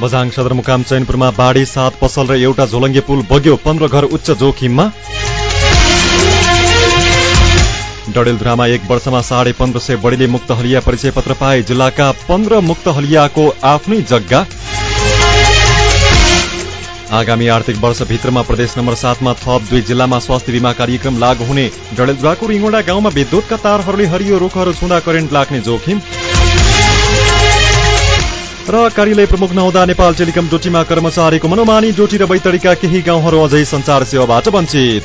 बझाङ सदरमुकाम चैनपुरमा बाढी सात पसल र एउटा झोलङ्गे पुल बग्यो। पन्ध्र घर उच्च जोखिममा। डडेलधुरामा एक वर्षमा साढे पन्ध्र सय बढीले मुक्त हलिया परिचय पत्र पाए जिल्लाका पन्ध्र मुक्त हलियाको आफ्नै जग्गा। आगामी आर्थिक वर्षभित्रमा प्रदेश नम्बर सातमा थप दुई जिल्लामा स्वास्थ्य बिमा कार्यक्रम लागू हुने डडेलधुराको रिङोडा गाउँमा विद्युतका तारहरूले हरियो रुखहरू छुँदा करेन्ट लाग्ने जोखिम। र कार्यालय प्रमुख नहुँदा नेपाल टेलिकम डोटीमा कर्मचारीको मनोमानी डोटी र बैतडीका केही गाउँहरू अझै संचार सेवाबाट वञ्चित।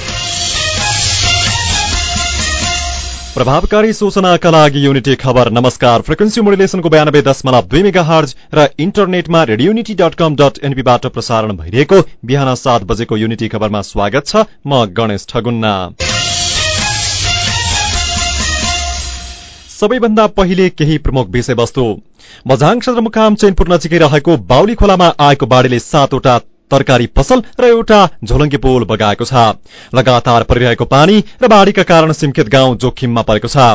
प्रभावकारी सूचनाका लागि युनिटी खबर। नमस्कार। फ्रिक्वेन्सी मोडुलेसनको बयानब्बे दशमलव दुई मेगा हर्ज र इन्टरनेटमा रेडियोनिटी डट कम डट एनपीबाट प्रसारण भइरहेको बिहान सात बजेको युनिटी खबरमा स्वागत छ म गणेश ठगुन्ना। सबैभन्दा पहिले केही प्रमुख विषयवस्तु। मझाङ सदरमुकाम चैनपुर नजिकै रहेको बाउली खोलामा आएको बाढीले सातवटा तरकारी पसल र एउटा झोलङ्गे पोल बगाएको छ। लगातार परिरहेको पानी र बाढ़ीका कारण सिमखेत गाउँ जोखिममा परेको छ।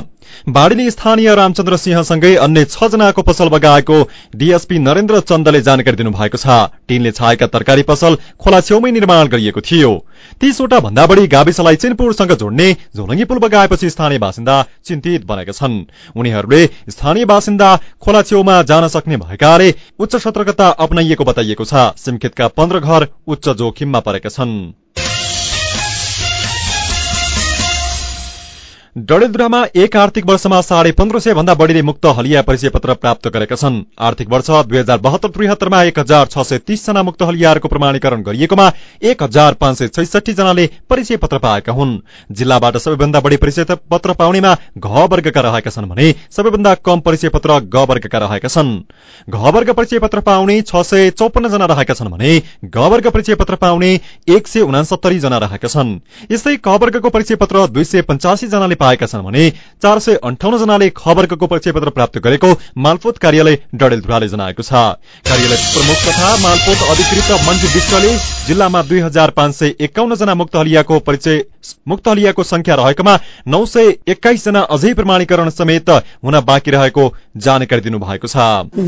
बाढ़ीले स्थानीय रामचन्द्र सिंहसँगै अन्य छ जनाको पसल बगाएको डीएसपी नरेन्द्र चन्दले जानकारी दिनुभएको छ। टीनले छाएका तरकारी पसल खोला छेउमै निर्माण गरिएको थियो। तीसवटा भन्दा बढ़ी गाविसलाई चिनपुरसँग जोड्ने झोलङ्गी पुल बगाएपछि स्थानीय बासिन्दा चिन्तित बनेका छन्। उनीहरूले स्थानीय बासिन्दा खोला छेउमा जान सक्ने भएकाले उच्च सतर्कता अप्नाइएको बताइएको छ। सिमखेतका पन्ध्र घर उच्च जोखिममा परेका छन्। डडेलधुरामा एक आर्थिक वर्षमा साढे पन्ध्र सय भन्दा बढ़ीले मुक्त हलिया परिचय पत्र प्राप्त गरेका छन्। आर्थिक वर्ष दुई हजार बहत्तर त्रिहत्तरमा एक हजार छ सय तीस जना मुक्त हलियाहरूको प्रमाणीकरण गरिएकोमा एक हजार पाँच सय छैसठी जनाले परिचय पत्र पाएका हुन्। जिल्लाबाट सबैभन्दा बढ़ी परिचय पत्र पाउनेमा घ वर्गका रहेका छन् भने सबैभन्दा कम परिचय पत्र ग वर्गका रहेका छन्। घ वर्ग परिचय पत्र पाउने छ सय चौपन्न जना रहेका छन् भने ग वर्ग परिचय पत्र पाउने एक सय उनासत्तरी जना रहेका छन्। यस्तै क वर्गको परिचय पत्र दुई सय पञ्चासी जनाले पाएका छन् भने चार सय अन्ठाउन्न जनाले खबरको परिचय पत्र प्राप्त गरेको मालपोत कार्यालय डडेलधुराले जनाएको छ। कार्यालय प्रमुख तथा मालपोत अधिकृत मन्जु विश्वले जिल्लामा दुई हजार पाँच सय एकाउन्न जना मुक्त हलियाको परिचय संख्या रहेकोमा नौ सय एक्काइस जना अझै प्रमाणीकरण समेत हुन बाँकी रहेको जानकारी दिनुभएको छ।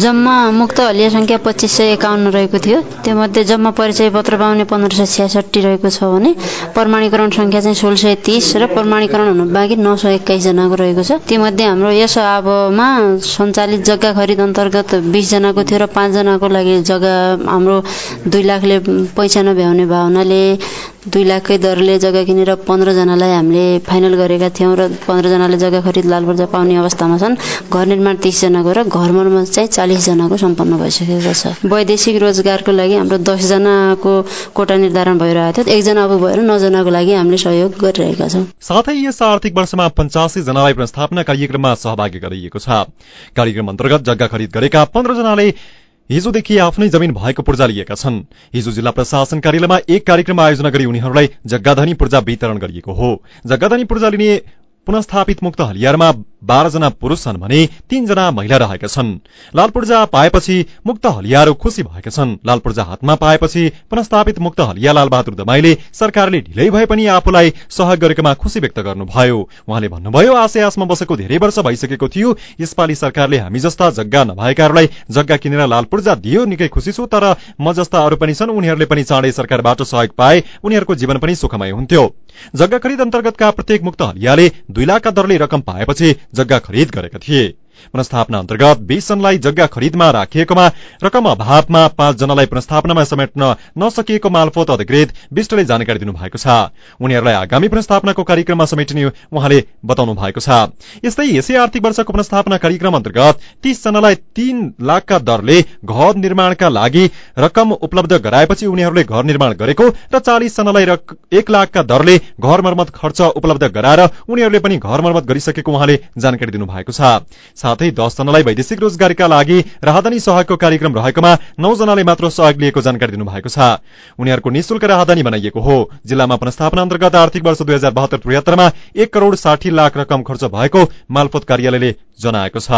जम्मा मुक्त हलिया संख्या पच्चिस सय एकाउन्न रहेको थियो। त्यो मध्ये जम्मा परिचय पत्र पाउने पन्ध्र सय छ्यासठी रहेको छ भने प्रमाणीकरण संख्या चाहिँ सोह्र सय तीस र प्रमाणीकरण हुनु बाँकी नौ सय एक्काइसजनाको रहेको छ। तीमध्ये हाम्रो यस अबमा सञ्चालित जग्गा खरिद अन्तर्गत बिसजनाको थियो र पाँचजनाको लागि जग्गा हाम्रो दुई लाखले पैसा नभ्याउने भावनाले दुई लाखकै दरले जग्गा किनेर पन्ध्रजनालाई हामीले फाइनल गरेका थियौँ र पन्ध्रजनाले जग्गा खरिद लाल पर्जा पाउने अवस्थामा छन्। घर निर्माण तिसजनाको र घर मर्मत चाहिँ चालिसजनाको सम्पन्न भइसकेको छ। वैदेशिक रोजगारको लागि हाम्रो दसजनाको कोटा निर्धारण भइरहेको थियो। एकजना अब भएर नौजनाको लागि हामीले सहयोग गरिरहेका छौँ। साथै यस आर्थिक वर्षमा पञ्चासी जनालाई प्रस्थापना कार्यक्रममा सहभागी गराइएको छ। कार्यक्रम अन्तर्गत जग्गा खरिद गरेका पन्ध्रजनाले हिजोदेखि आफ्नै जमिन भएको पूर्जा लिएका छन्। हिजो जिल्ला प्रशासन कार्यालयमा एक कार्यक्रम आयोजना गरी उनीहरूलाई जग्गाधनी पूर्जा वितरण गरिएको हो। जग्गाधनी पूर्जा लिने पुनस्थापित मुक्त हलियारमा बाह्रजना पुरूष छन् भने तीनजना महिला रहेका छन्। लाल पूर्जा पाएपछि मुक्त हलियाहरू खुसी भएका छन्। लाल पूर्जा हातमा पाएपछि पुनस्थापित मुक्त हलिया लालबहादुर दमाईले सरकारले ढिलै भए पनि आफूलाई सहयोग गरेकोमा खुसी व्यक्त गर्नुभयो। उहाँले भन्नुभयो आशय आशमा बसेको धेरै वर्ष भइसकेको थियो। यसपालि सरकारले हामी जस्ता जग्गा नभएकाहरूलाई जग्गा किनेर लाल पूर्जा दियो निकै खुसी छु तर म जस्ता अरू पनि छन् उनीहरूले पनि चाँडै सरकारबाट सहयोग पाए उनीहरूको जीवन पनि सुखमय हुन्थ्यो। जग्गा खरिद अन्तर्गतका प्रत्येक मुक्त हलियाले दुई लाखका दरले रकम पाएपछि जग्गा खरिद गरेका थिए। पुनस्थापना अन्तर्गत बीस जनालाई जग्गा खरिदमा राखिएकोमा रकम अभावमा पाँच जनालाई पुनस्थापनामा समेट्न नसकिएको मालपोत अधिकृत विष्टले जानकारी दिनुभएको छ। उनीहरूलाई आगामी पुनस्थापनाको कार्यक्रममा समेटिने उहाँले बताउनु भएको छ। यस्तै यसै आर्थिक वर्षको पुनस्थापना कार्यक्रम अन्तर्गत तीस जनालाई तीन लाखका दरले घर निर्माणका लागि रकम उपलब्ध गराएपछि उनीहरूले घर निर्माण गरेको र चालिस जनालाई एक लाखका दरले घर मर्मत खर्च उपलब्ध गराएर उनीहरूले पनि घर मर्मत गरिसकेको उहाँले जानकारी दिनुभएको छ। साथै दसजनालाई वैदेशिक रोजगारीका लागि राहदानी सहयोगको कार्यक्रम रहेकोमा नौजनाले मात्र सहयोग लिएको जानकारी दिनुभएको छ। उनीहरूको निशुल्क राहदानी बनाइएको हो। जिल्लामा पुनस्थापना अन्तर्गत आर्थिक वर्ष दुई हजार बहत्तर त्रिहत्तरमा एक करोड़ साठी लाख रकम खर्च भएको मालपोत कार्यालयले जनाएको छ।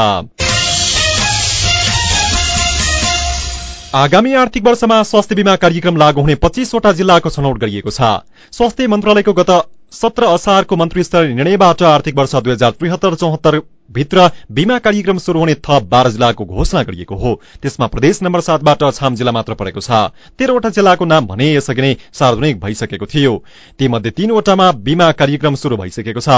आगामी आर्थिक वर्षमा स्वास्थ्य बीमा कार्यक्रम लागू हुने पच्चीसवटा जिल्लाको छनौट गरिएको छ। स्वास्थ्य मन्त्रालयको गत सत्र असारको मन्त्री स्तरीय निर्णयबाट आर्थिक वर्ष दुई हजार त्रिहत्तर चौहत्तर भित्र बीमा कार्यक्रम शुरू हुने थप बाह्र जिल्लाको घोषणा गरिएको हो। त्यसमा प्रदेश नम्बर सातबाट छाम जिल्ला मात्र परेको छ। तेह्रवटा जिल्लाको नाम भने यसअघि नै सार्वजनिक भइसकेको थियो। तीमध्ये तीनवटामा बीमा कार्यक्रम शुरू भइसकेको छ।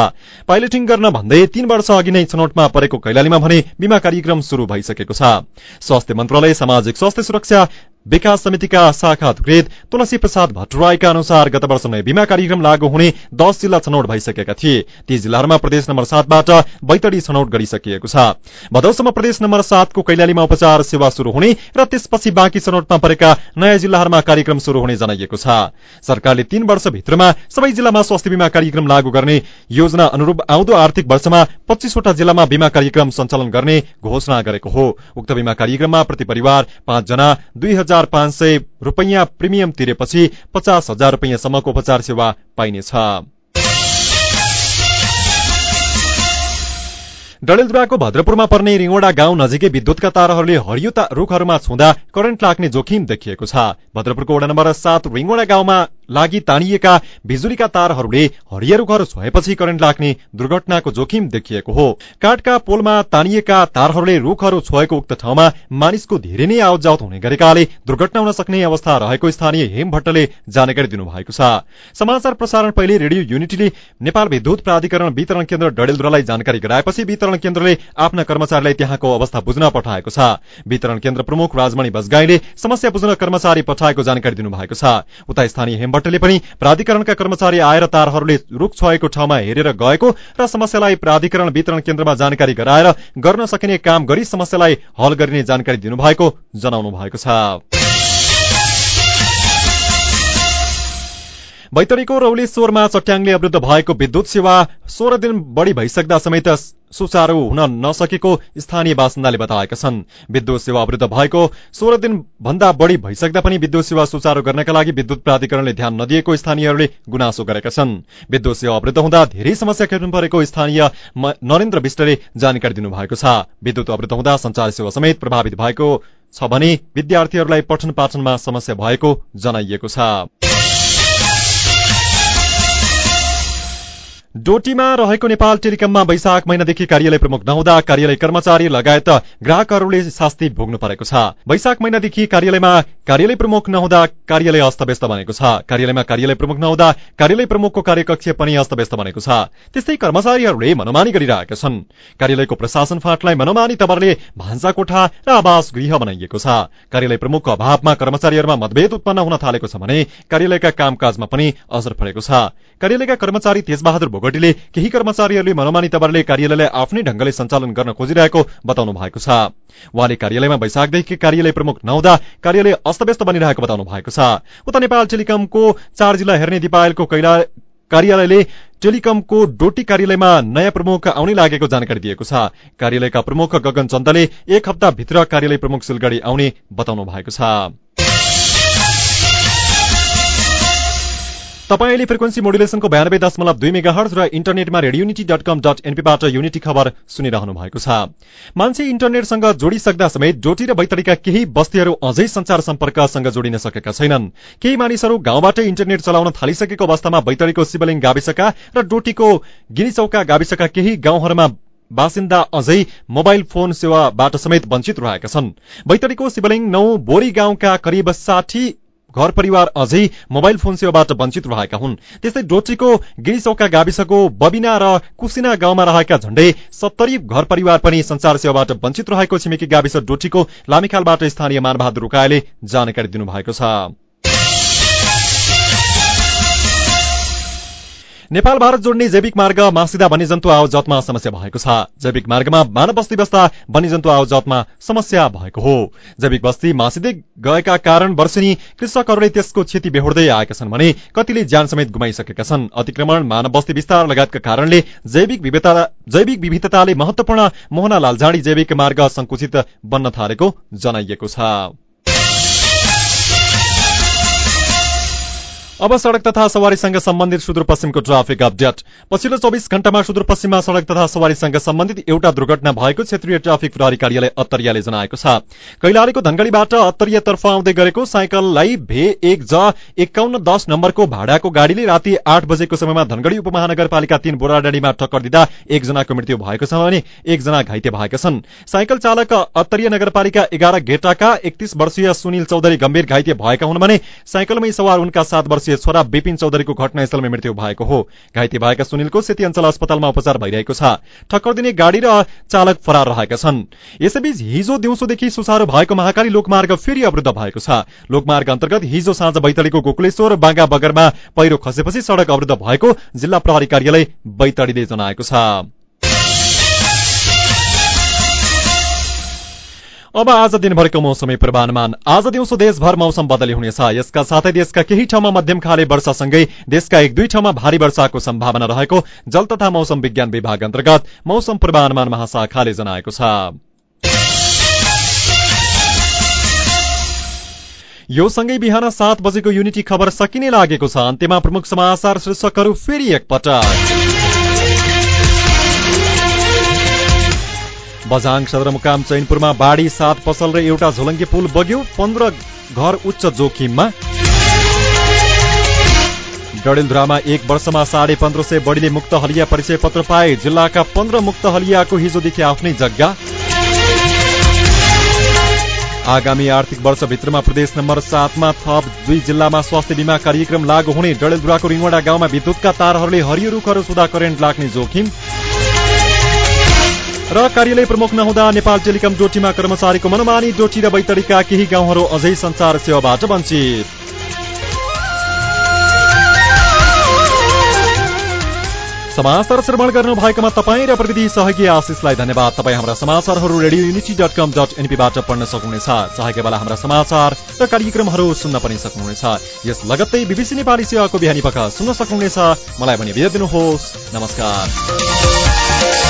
पाइलटिङ गर्न भन्दै तीन वर्ष अघि नै छनौटमा परेको कैलालीमा भने बीमा कार्यक्रम शुरू भइसकेको छ। स्वास्थ्य मन्त्रालय सामाजिक स्वास्थ्य सुरक्षा विकास समितिका शाखा अधिकृत तुलसी प्रसाद भट्टराईका अनुसार गत वर्ष नै बीमा कार्यक्रम लागू हुने दस जिल्ला छनौट भइसकेका थिए। ती जिल्लाहरूमा प्रदेश नम्बर सातबाट बैतडी छनौट गरिसकिएको छ। भदौसम्म प्रदेश नम्बर सातको कैलालीमा उपचार सेवा शुरू हुने र त्यसपछि बाँकी छनौटमा परेका नयाँ जिल्लाहरूमा कार्यक्रम शुरू हुने जनाइएको छ। सरकारले तीन वर्षभित्रमा सबै जिल्लामा स्वास्थ्य बीमा कार्यक्रम लागू गर्ने योजना अनुरूप आउँदो आर्थिक वर्षमा पच्चीसवटा जिल्लामा बीमा कार्यक्रम सञ्चालन गर्ने घोषणा गरेको हो। उक्त बीमा कार्यक्रममा प्रति परिवार पाँचजना दुई हजार पाँच सय रूपियाँ प्रिमियम तिरेपछि पचास हजार रूपियाँसम्मको उपचार सेवा पाइनेछ। डडेलधुराको भद्रपुरमा पर्ने रिङोडा गाउँ नजिकै विद्युतका तारहरूले हरियो रूखहरूमा छुँदा करेन्ट लाग्ने जोखिम देखिएको छ। भद्रपुरको वडा नम्बर सात रिङोडा गाउँमा लागि तानिएका बिजुलीका तारहरूले हरिया रुखहरू छोएपछि करेन्ट लाग्ने दुर्घटनाको जोखिम देखिएको हो। काठका पोलमा तानिएका तारहरूले रुखहरू छोएको उक्त ठाउँमा मानिसको धेरै नै आवत जावत हुने गरेकाले दुर्घटना हुन सक्ने अवस्था रहेको स्थानीय हेम भट्टले जानकारी दिनुभएको छ। समाचार प्रसारण पहिले रेडियो युनिटीले नेपाल विद्युत प्राधिकरण वितरण केन्द्र डडेलधुरालाई जानकारी गराएपछि वितरण केन्द्रले आफ्ना कर्मचारीलाई त्यहाँको अवस्था बुझ्न पठाएको छ। वितरण केन्द्र प्रमुख राजमणि बजगाईले समस्या बुझ्न कर्मचारी पठाएको जानकारी दिनुभएको छ। उता स्थानीय हेम भट्टले पनि प्राधिकरणका कर्मचारी आएर तारहरूले रुख छोएको ठाउँमा हेरेर गएको र समस्यालाई प्राधिकरण वितरण केन्द्रमा जानकारी गराएर गर्न सकिने काम गरी समस्यालाई हल गरिने जानकारी दिनुभएको जनाउनु भएको छ। बैतडीको रौलेश्वरमा चट्याङले अवरुद्ध भएको विद्युत सेवा सोह्र दिन बढ़ी भइसक्दा समेत सुचारू हुन नसकेको स्थानीय बासिन्दाले बताएका छन्। विद्युत सेवा अवरुद्ध भएको सोह्र दिन भन्दा बढ़ी भइसक्दा पनि विद्युत सेवा सुचारू गर्नका लागि विद्युत प्राधिकरणले ध्यान नदिएको स्थानीयहरूले गुनासो गरेका छन्। विद्युत सेवा अवरुद्ध हुँदा धेरै समस्या खेल्नु परेको स्थानीय नरेन्द्र विष्टले जानकारी दिनुभएको छ। विद्युत अवरुद्ध हुँदा संचार सेवा समेत प्रभावित भएको छ भने विद्यार्थीहरूलाई पठन पाठनमा समस्या भएको जनाइएको छ। डोटीमा रहेको नेपाल टेलिकममा वैशाख महिनादेखि कार्यालय प्रमुख नहुँदा कार्यालय कर्मचारी लगायत ग्राहकहरूले शास्ति भोग्नु परेको छ। वैशाख महिनादेखि कार्यालयमा कार्यालय प्रमुख नहुँदा कार्यालय अस्तव्यस्त बनेको छ। कार्यालयमा कार्यालय प्रमुख नहुँदा कार्यालय प्रमुखको कार्यकक्ष पनि अस्तव्यस्त बनेको छ। त्यस्तै कर्मचारीहरूले मनोमानी गरिरहेका छन्। कार्यालयको प्रशासन फाँटलाई मनोमानी तवरले भान्सा कोठा र आवास गृह बनाइएको छ। कार्यालय प्रमुखको अभावमा कर्मचारीहरूमा मतभेद उत्पन्न हुन थालेको छ भने कार्यालयका कामकाजमा पनि असर परेको छ। कार्यालयका कर्मचारी तेजबहादुर भोगटीले केही कर्मचारीहरूले मनोमानी तवरले कार्यालयलाई आफ्नै ढंगले सञ्चालन गर्न खोजिरहेको बताउनु भएको छ। उहाँले कार्यालयमा वैशाखदेखि कार्यालय प्रमुख नहुँदा कार्यालय अस्तव्यस्त बनिरहेको बताउनु भएको छ। उता नेपाल टेलिकमको चार जिल्ला हेर्ने दिपायलको कार्यालयले टेलिकमको डोटी कार्यालयमा नयाँ प्रमुख आउनै लागेको जानकारी दिएको छ। कार्यालयका प्रमुख गगन चन्दले एक हप्ताभित्र कार्यालय प्रमुख सिलगढ़ी आउने बताउनु भएको छ। तपाईँले फ्रिक्वेन्सी मोडुलेसनको बयानब्बे दशमलव दुई मेगा हर्ज र इन्टरनेटमा radio unity dot com dot एनपीबाट unity खबर सुनिरहनु भएको छ। मान्छे इन्टरनेटसँग जोडिसक्दा समेत डोटी र बैतडीका केही बस्तीहरू अझै संचार सम्पर्कसँग जोडिन सकेका छैनन्। केही मानिसहरू गाउँबाटै इन्टरनेट चलाउन थालिसकेको अवस्थामा बैतडीको शिवलिङ गाविसका र डोटीको गिरिचौका गाविसका केही गाउँहरूमा बासिन्दा अझै मोबाइल फोन सेवाबाट समेत वञ्चित रहेका छन्। बैतडीको शिवलिङ नौ बोरी गाउँका करिब साठी घर परिवार अझै मोबाइल फोन सेवाबाट वञ्चित रहेका हुन्। त्यस्तै डोटीको गिरिचौका गाविसको बबिना र कुसिना गाउँमा रहेका झण्डै सत्तरी घर परिवार पनि संचार सेवाबाट वञ्चित रहेको छिमेकी गाविस डोटीको लामिखालबाट स्थानीय मानबहादुर रुकायले जानकारी दिनुभएको छ। नेपाल भारत जोड्ने जैविक मार्ग मासिदा वन्यजन्तु आवजतमा समस्या भएको छ। जैविक मार्गमा मानव बस्ती बस्दा वन्यजन्तु आवजतमा समस्या भएको हो। जैविक बस्ती मासिँदै गएका कारण वर्षेनी कृषकहरूले त्यसको क्षति बेहोर्दै आएका छन् भने कतिले ज्यान समेत गुमाइसकेका छन्। अतिक्रमण मानव बस्ती विस्तार लगायतका कारणले जैविक जैविक विविधताले महत्वपूर्ण मोहना लालझाडी जैविक मार्ग संकुचित बन्न थालेको जनाइएको छ। अब सड़क तथा सवारीसँग सम्बन्धित सुदूरपश्चिमको ट्राफिक अपडेट। पछिल्लो चौबिस घण्टामा सुदूरपश्चिममा सड़क तथा सवारीसँग सम्बन्धित एउटा दुर्घटना भएको क्षेत्रीय ट्राफिक प्रहरी कार्यालय अत्तरियाले जनाएको छ। कैलालीको धनगढ़ीबाट अत्तरियातर्फ आउँदै गरेको साइकललाई भे एक ज एकाउन्न दश नम्बरको भाडाको गाड़ीले राति आठ बजेको समयमा धनगढ़ी उपमहानगरपालिका तीन बोराडाँडीमा टक्कर दिँदा एकजनाको मृत्यु भएको छ भने एकजना घाइते भएका छन्। साइकल चालक अत्तरिया नगरपालिका एघार गेटाका एकतीस वर्षीय सुनिल चौधरी गम्भीर घाइते भएका हुन् भने साइकलमै सवार उनका सात वर्ष वर्षीय छोरा विपिन चौधरीको घटनास्थलमै मृत्यु भएको हो। घाइते भएका सुनिलको सेती अञ्चल अस्पतालमा उपचार भइरहेको छ। ठक्कर दिने गाड़ी र चालक फरार रहेका छन्। यसैबीच हिजो दिउँसोदेखि सुचारू भएको महाकाली लोकमार्ग फेरि अवरुद्ध भएको छ। लोकमार्ग अन्तर्गत हिजो साँझ बैतडीको गोकुलेश्वर बाँगा बगरमा पहिरो खसेपछि सड़क अवरुद्ध भएको जिल्ला प्रहरी कार्यालय बैतडीले जनाएको छ। अब आज दिनभरको मौसमी पूर्वानुमान। आज दिउँसो देशभर मौसम बदली हुनेछ यसका साथै देशका केही ठाउँमा मध्यम खाले वर्षासँगै देशका एक दुई ठाउँमा भारी वर्षाको सम्भावना रहेको जल तथा मौसम विज्ञान विभाग अन्तर्गत मौसम पूर्वानुमान महाशाखाले जनाएको छ। यो सँगै बिहान सात बजेको युनिटी खबर सकिने लागेको छ। अन्त्यमा प्रमुख समाचार शीर्षकहरू फेरि एकपटक। बझाङ सदरमुकाम चैनपुरमा बाढी सात पसल र एउटा झोलङ्गे पुल बग्यो। पन्ध्र घर उच्च जोखिममा। डडेलधुरामा एक वर्षमा साढे पन्ध्र सय बढीले मुक्त हलिया परिचय पत्र पाए। जिल्लाका पन्ध्र मुक्त हलियाको हिजोदेखि आफ्नै जग्गा। आगामी आर्थिक वर्षभित्रमा प्रदेश नम्बर सातमा थप दुई जिल्लामा स्वास्थ्य बिमा कार्यक्रम लागू हुने डडेलधुराको रिङवडा गाउँमा विद्युतका तारहरूले हरियो रुखहरू सुधा करेन्ट लाग्ने जोखिम। र कार्यालय प्रमुख नहुँदा नेपाल टेलिकम डोटीमा कर्मचारीको मनमानी डोटी र बैतडीका केही गाउँहरू अझै संचार सेवाबाट वञ्चित। समाचार श्रवण गर्नु भएकोमा तपाईँ र प्रविधि सहयोगी आशिषलाई धन्यवाद। तपाईँ हाम्रा समाचारहरू radio unity dot com dot एनपीबाट पढ्न सक्नुहुनेछ। चाहेको बेला हाम्रा समाचार र कार्यक्रमहरू सुन्न पनि सक्नुहुनेछ। यस लगत्तै बिबिसी नेपाली सेवाको बिहानी पख सुन्न सक्नुहुनेछ। मलाई भने बिदा दिनुहोस्। नमस्कार।